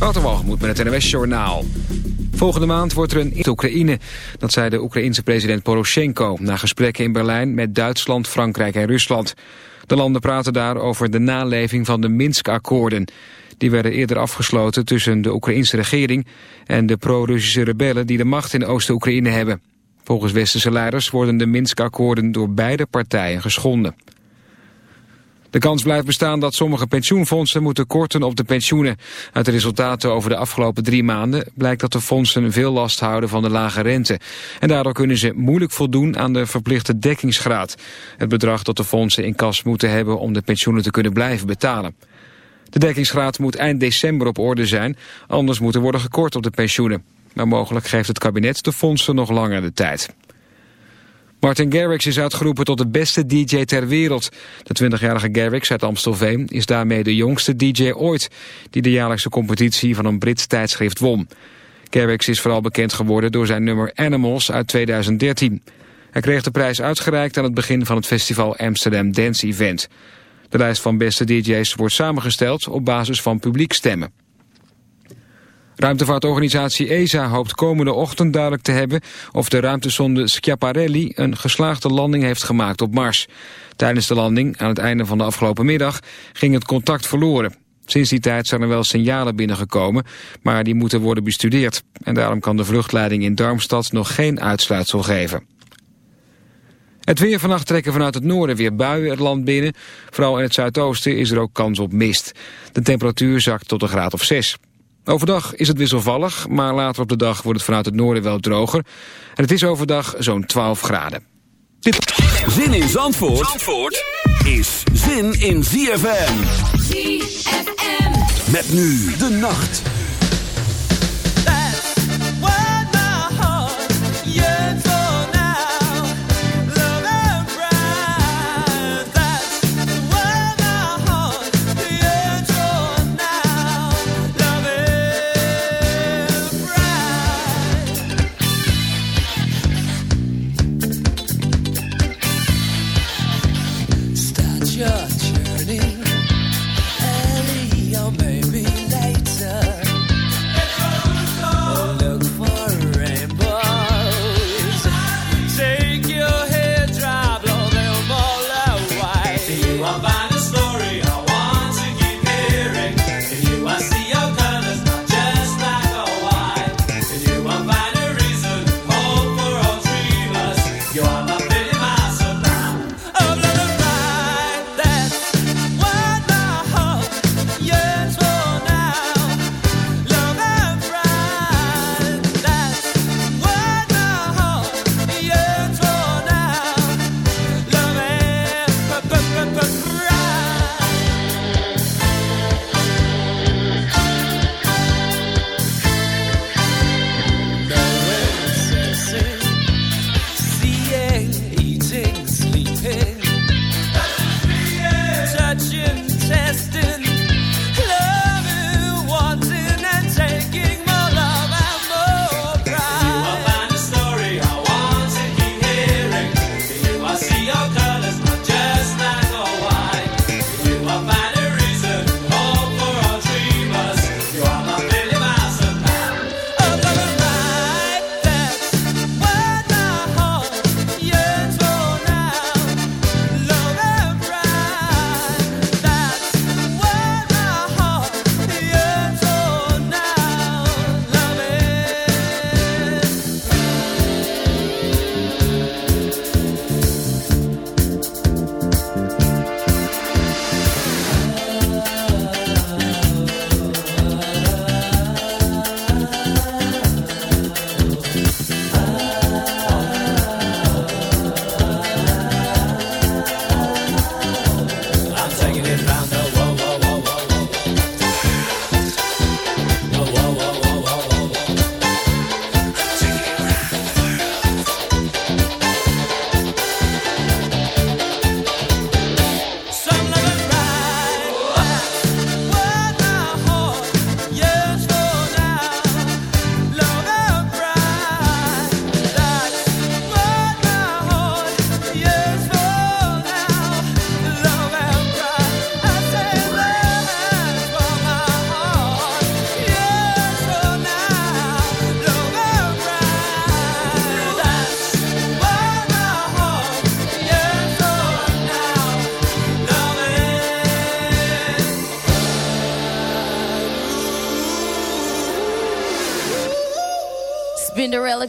Waterwalgemoed met het NWS Journaal. Volgende maand wordt er een in Oekraïne. Dat zei de Oekraïense president Poroshenko... na gesprekken in Berlijn met Duitsland, Frankrijk en Rusland. De landen praten daar over de naleving van de Minsk-akkoorden. Die werden eerder afgesloten tussen de Oekraïense regering... en de pro-Russische rebellen die de macht in Oost-Oekraïne hebben. Volgens westerse leiders worden de Minsk-akkoorden door beide partijen geschonden. De kans blijft bestaan dat sommige pensioenfondsen moeten korten op de pensioenen. Uit de resultaten over de afgelopen drie maanden blijkt dat de fondsen veel last houden van de lage rente. En daardoor kunnen ze moeilijk voldoen aan de verplichte dekkingsgraad. Het bedrag dat de fondsen in kas moeten hebben om de pensioenen te kunnen blijven betalen. De dekkingsgraad moet eind december op orde zijn, anders moet er worden gekort op de pensioenen. Maar mogelijk geeft het kabinet de fondsen nog langer de tijd. Martin Garrix is uitgeroepen tot de beste DJ ter wereld. De 20-jarige Garrix uit Amstelveen is daarmee de jongste DJ ooit... die de jaarlijkse competitie van een Brits tijdschrift won. Garrix is vooral bekend geworden door zijn nummer Animals uit 2013. Hij kreeg de prijs uitgereikt aan het begin van het festival Amsterdam Dance Event. De lijst van beste DJ's wordt samengesteld op basis van publiekstemmen. Ruimtevaartorganisatie ESA hoopt komende ochtend duidelijk te hebben of de ruimtesonde Schiaparelli een geslaagde landing heeft gemaakt op Mars. Tijdens de landing, aan het einde van de afgelopen middag, ging het contact verloren. Sinds die tijd zijn er wel signalen binnengekomen, maar die moeten worden bestudeerd. En daarom kan de vluchtleiding in Darmstad nog geen uitsluitsel geven. Het weer vannacht trekken vanuit het noorden weer buien het land binnen. Vooral in het zuidoosten is er ook kans op mist. De temperatuur zakt tot een graad of 6. Overdag is het wisselvallig, maar later op de dag wordt het vanuit het noorden wel droger. En het is overdag zo'n 12 graden. Zin in Zandvoort, Zandvoort is zin in ZFM. ZFM. Met nu de nacht. Spinderella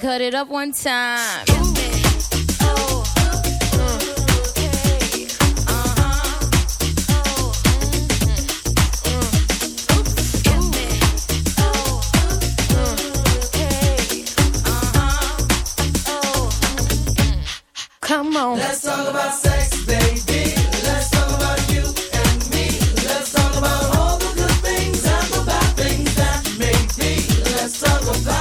cut it up one time. Come on. Let's talk about sex, baby. Let's talk about you and me. Let's talk about all the good things and the bad things that make me. Let's talk about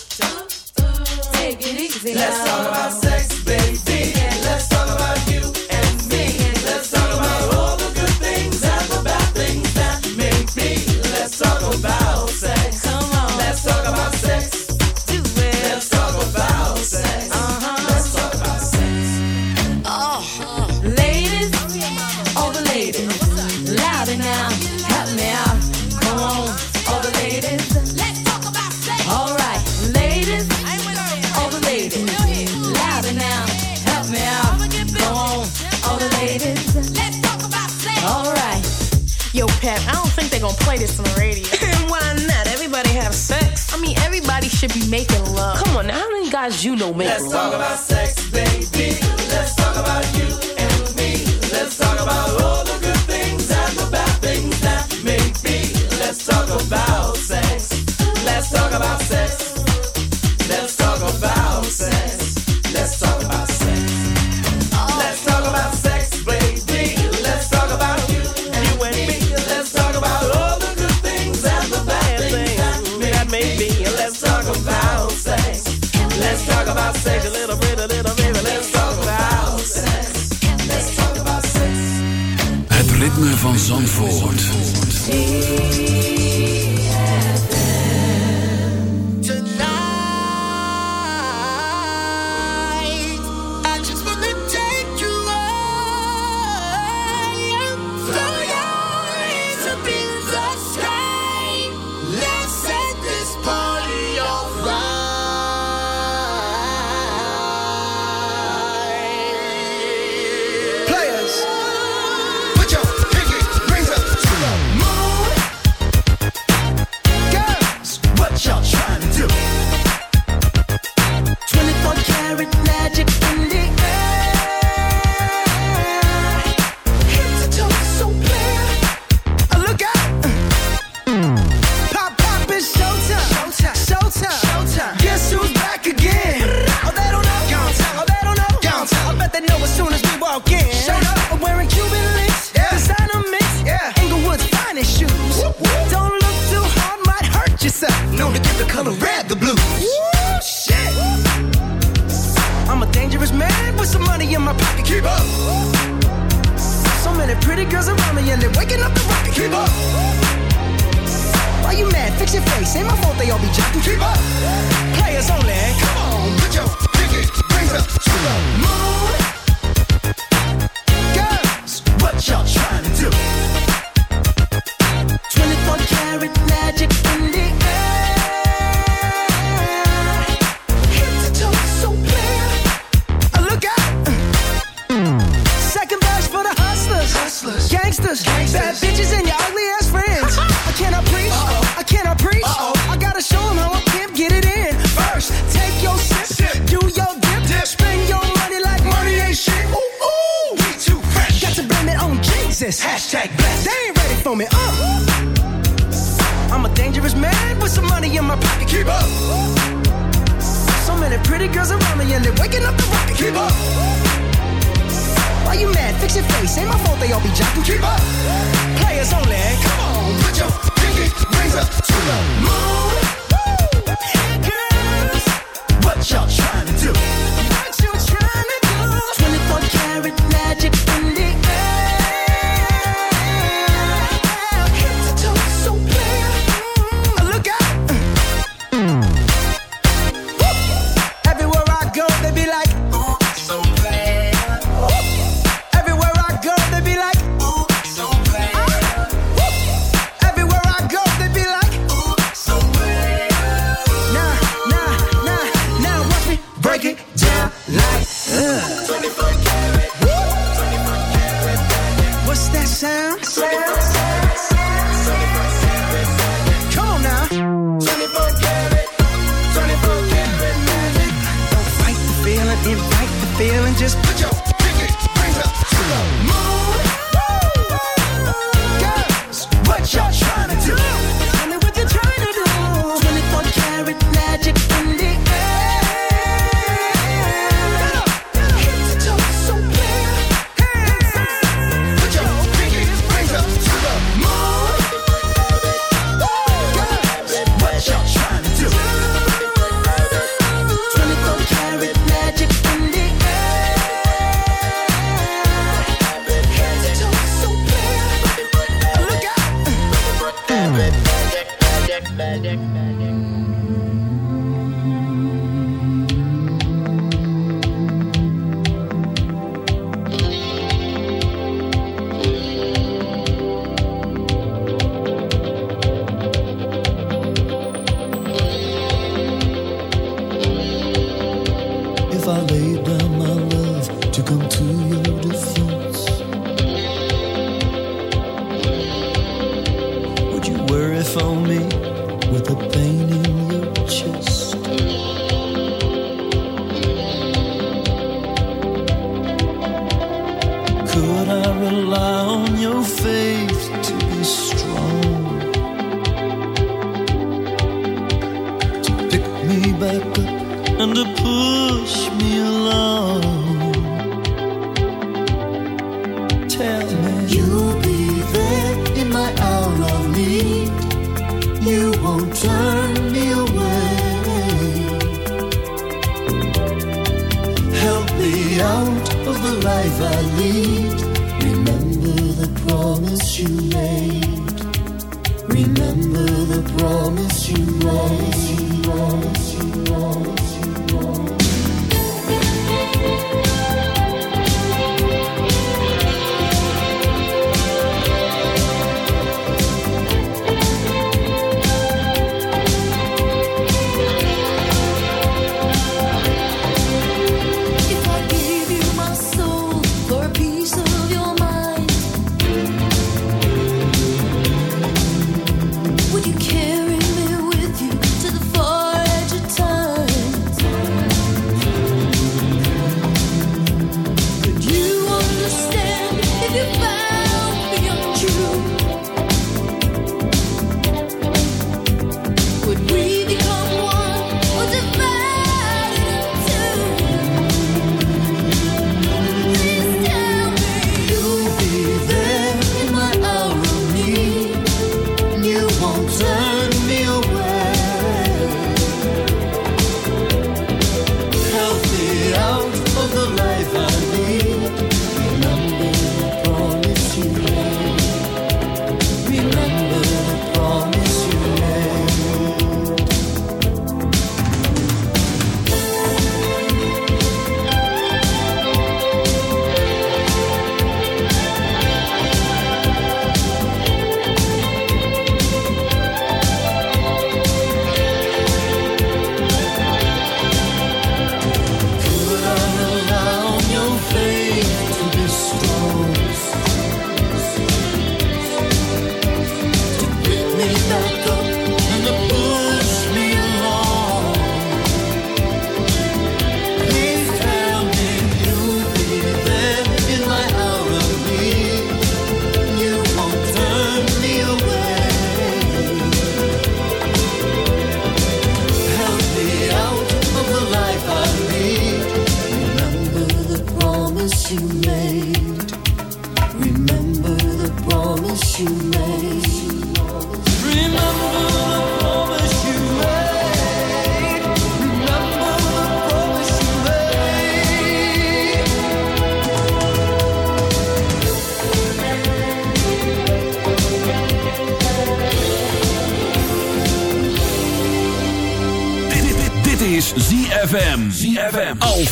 You know make love? Trying to do? 24 karat Keep up.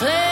Into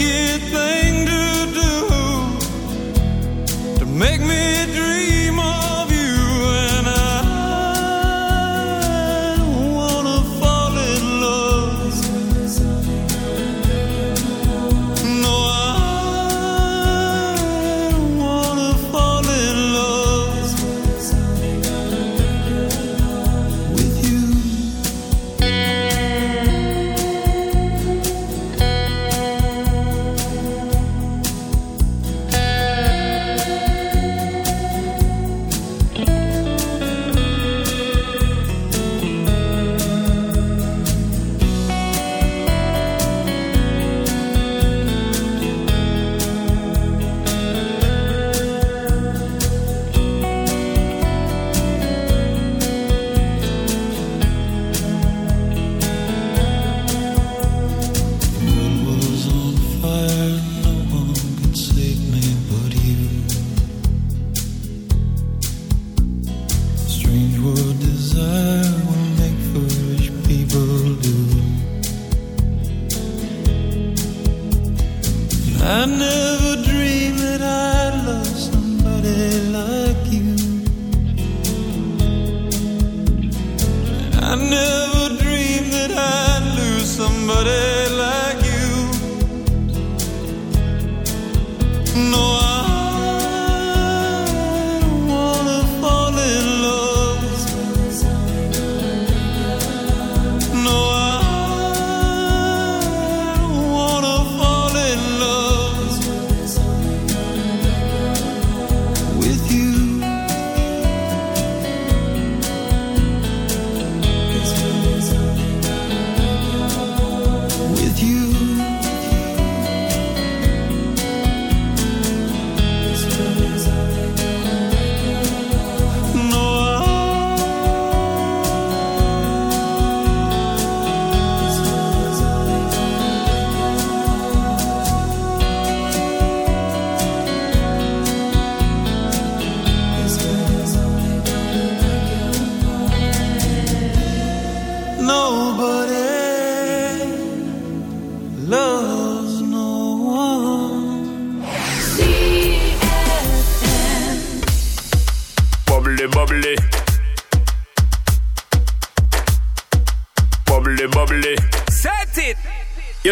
Wicked thing to do. To make me dream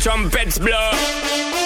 trumpets blow.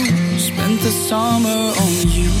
the summer on you.